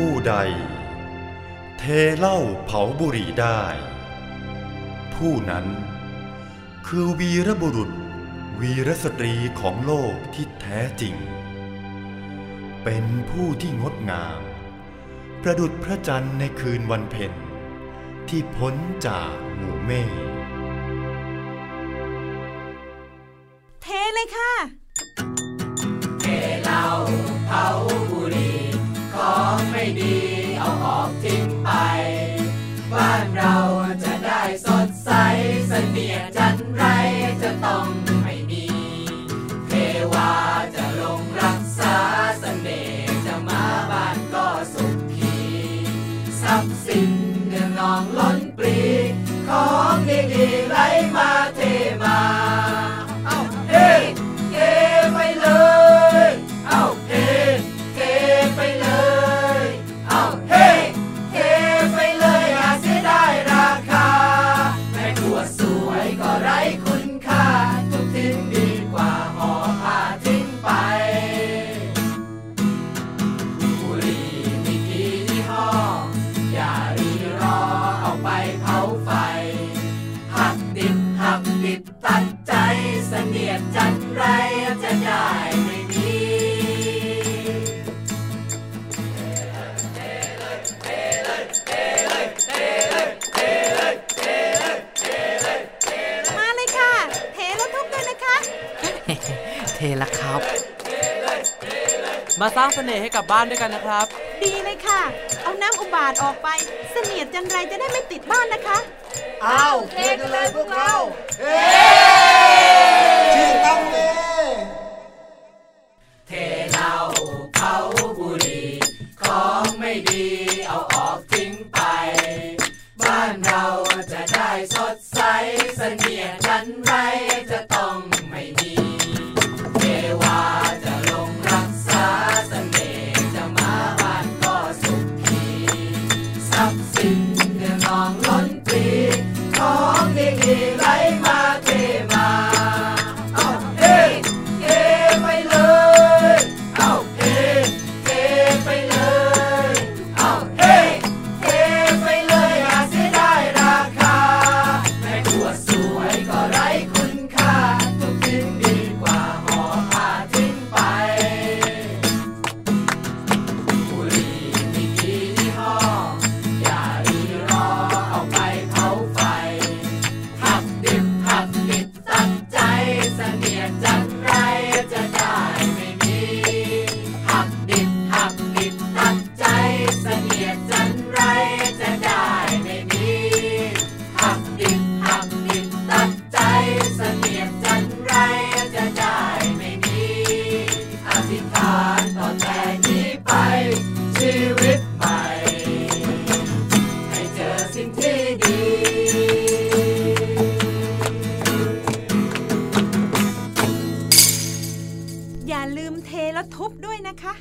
ผู้ใด เทเหล้าเผาบุหรี่ได้ ผู้นั้น คือวีรบุรุษ วีรสตรีของโลกที่แท้จริง เป็นผู้ที่งดงาม ประดุจพระจันทร์ในคืนวันเพ็ญที่พ้นจากหมู่เมฆเทเลยค่ะ เสนียดจันไรจ ไปเผาไฟ หักดิบหักดิบตัดใจเสนียดจันไรจะได้ไม่มีมาเลยค่ะ เทแล้วทุบด้วยนะคะ เทละครับ มาสร้างเสน่ห์ให้กับบ้านด้วยกันนะครับ ดีเลยค่ะ เอาน้ำอุบาทออกไป เสนียดจันไรจะได้ไม่ติดบ้านนะคะอ้าวเทกันเลยพวกเราเฮ้ชื่อต้องเลยเทเหล้าเผาบุหรี่ของไม่ดีเอาออก อย่าลืมเทแล้วทุบด้วยนะคะ